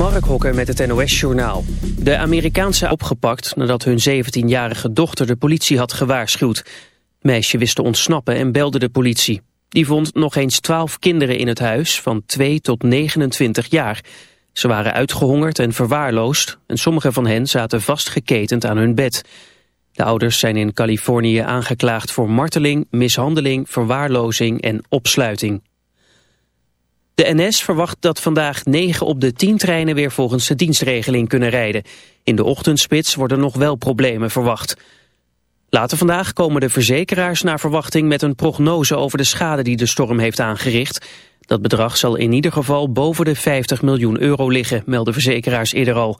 Mark Hokker met het NOS-journaal. De Amerikaanse opgepakt nadat hun 17-jarige dochter de politie had gewaarschuwd. Meisje wist te ontsnappen en belde de politie. Die vond nog eens 12 kinderen in het huis van 2 tot 29 jaar. Ze waren uitgehongerd en verwaarloosd en sommige van hen zaten vastgeketend aan hun bed. De ouders zijn in Californië aangeklaagd voor marteling, mishandeling, verwaarlozing en opsluiting. De NS verwacht dat vandaag 9 op de 10 treinen weer volgens de dienstregeling kunnen rijden. In de ochtendspits worden nog wel problemen verwacht. Later vandaag komen de verzekeraars naar verwachting met een prognose over de schade die de storm heeft aangericht. Dat bedrag zal in ieder geval boven de 50 miljoen euro liggen, melden verzekeraars eerder al.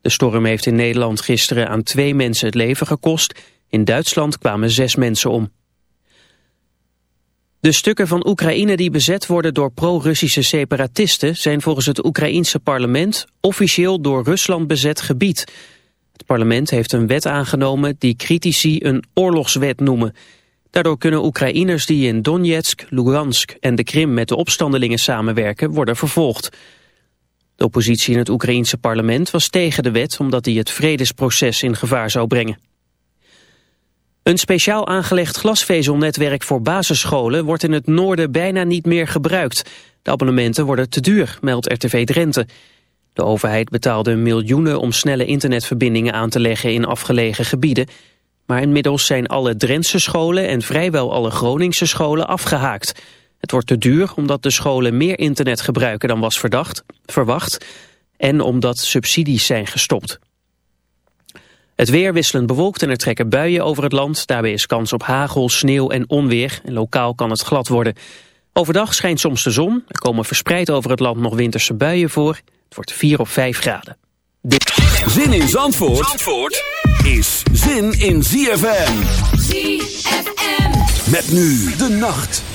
De storm heeft in Nederland gisteren aan twee mensen het leven gekost. In Duitsland kwamen zes mensen om. De stukken van Oekraïne die bezet worden door pro-Russische separatisten... zijn volgens het Oekraïense parlement officieel door Rusland bezet gebied. Het parlement heeft een wet aangenomen die critici een oorlogswet noemen. Daardoor kunnen Oekraïners die in Donetsk, Lugansk en de Krim... met de opstandelingen samenwerken, worden vervolgd. De oppositie in het Oekraïense parlement was tegen de wet... omdat die het vredesproces in gevaar zou brengen. Een speciaal aangelegd glasvezelnetwerk voor basisscholen wordt in het noorden bijna niet meer gebruikt. De abonnementen worden te duur, meldt RTV Drenthe. De overheid betaalde miljoenen om snelle internetverbindingen aan te leggen in afgelegen gebieden. Maar inmiddels zijn alle Drentse scholen en vrijwel alle Groningse scholen afgehaakt. Het wordt te duur omdat de scholen meer internet gebruiken dan was verdacht, verwacht en omdat subsidies zijn gestopt. Het weer wisselend bewolkt en er trekken buien over het land. Daarbij is kans op hagel, sneeuw en onweer. En lokaal kan het glad worden. Overdag schijnt soms de zon. Er komen verspreid over het land nog winterse buien voor. Het wordt 4 of 5 graden. Zin in Zandvoort, Zandvoort is zin in ZFM. ZFM. Met nu de nacht.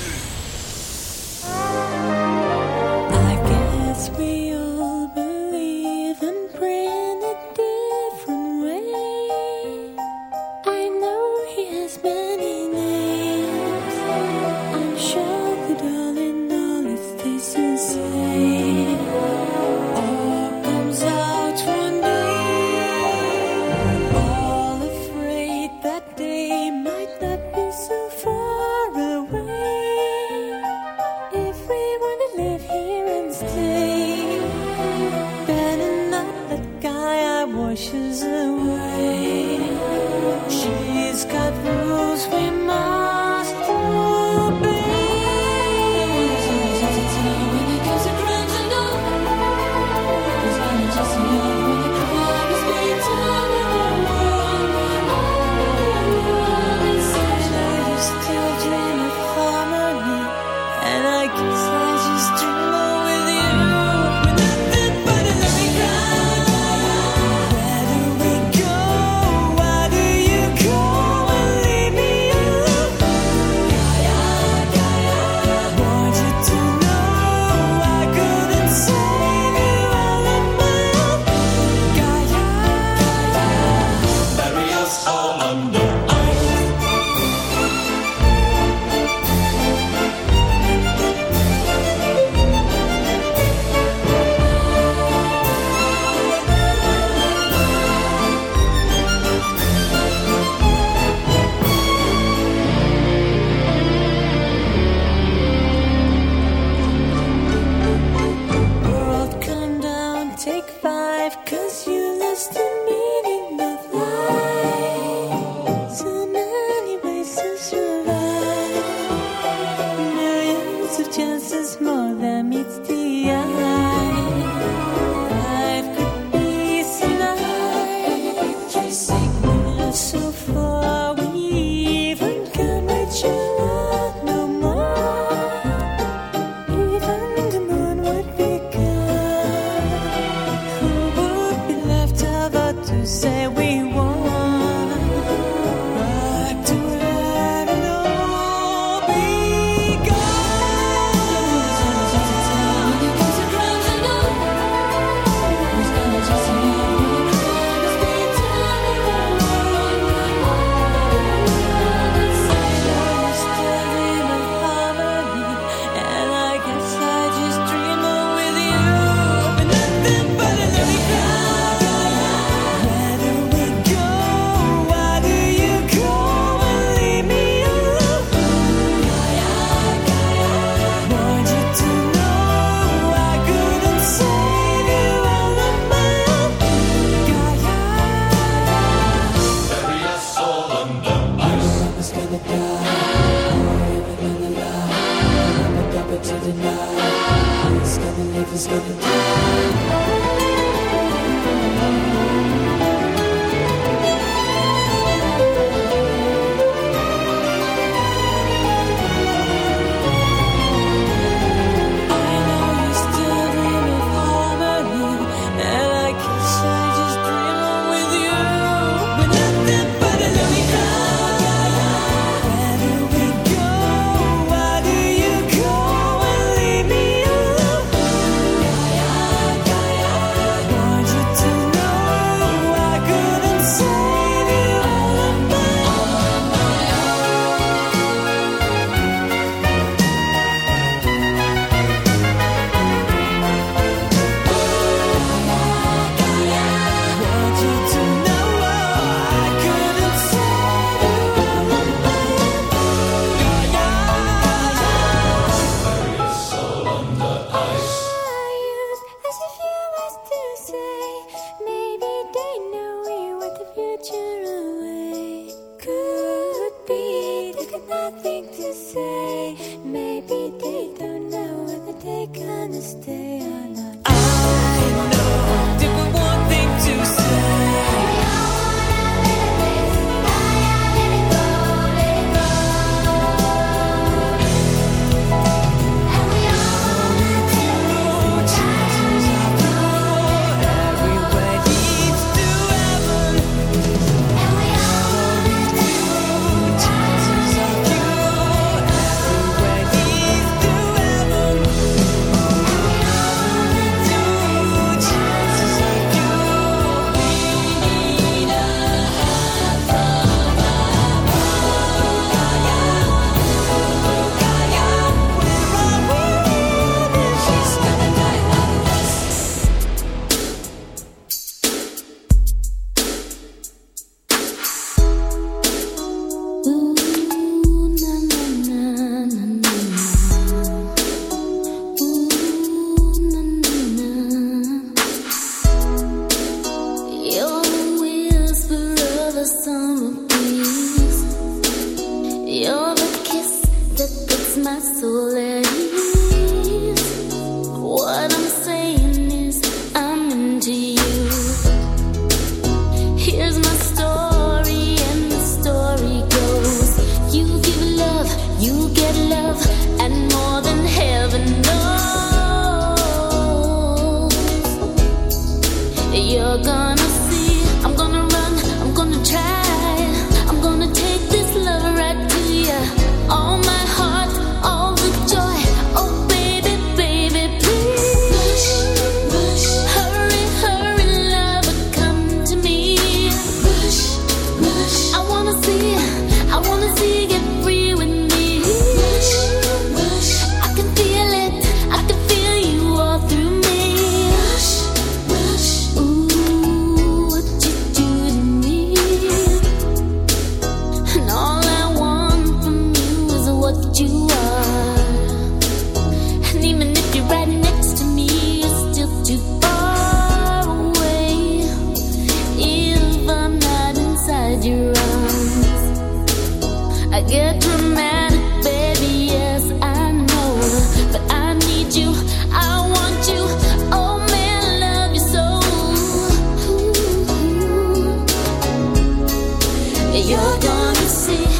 see.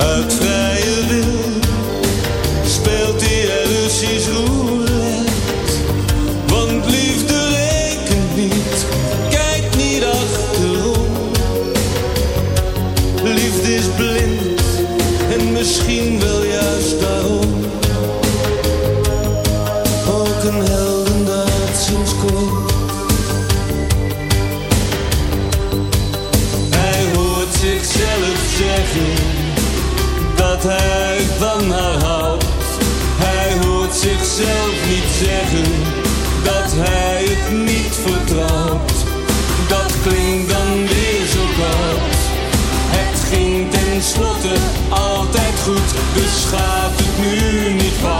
Uit vrije wil. Speelt hij er Russisch goed, dus het nu niet fout.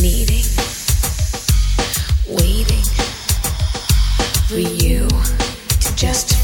needing, waiting for you to just.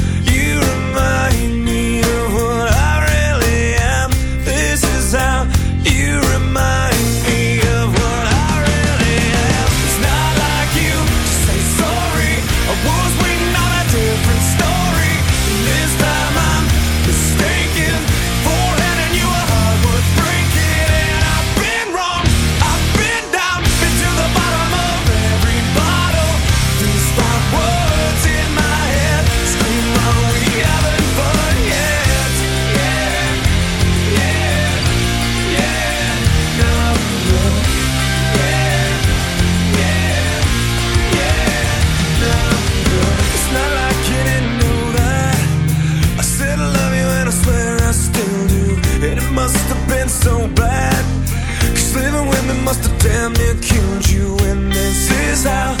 killed you, and this is how.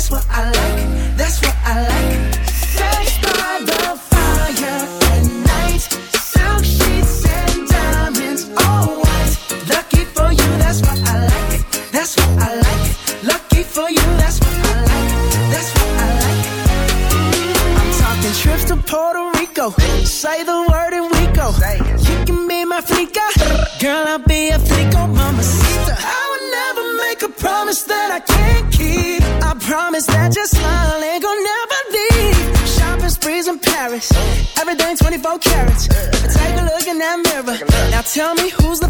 that's what I like. Tell me who's the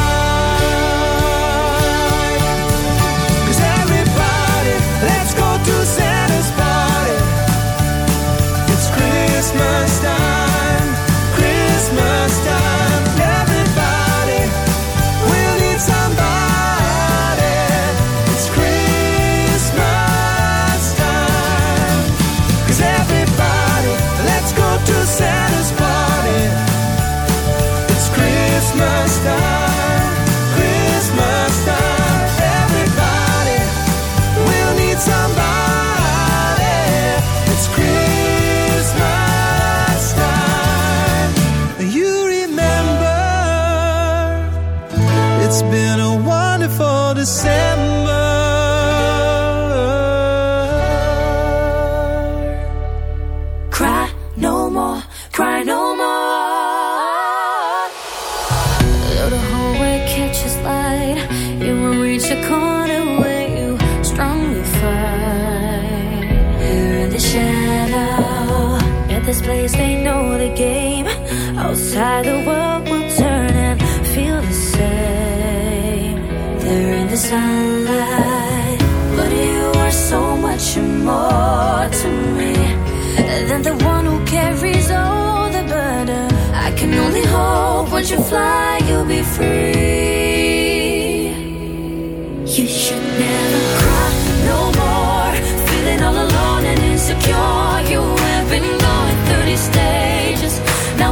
to say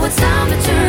it's time to turn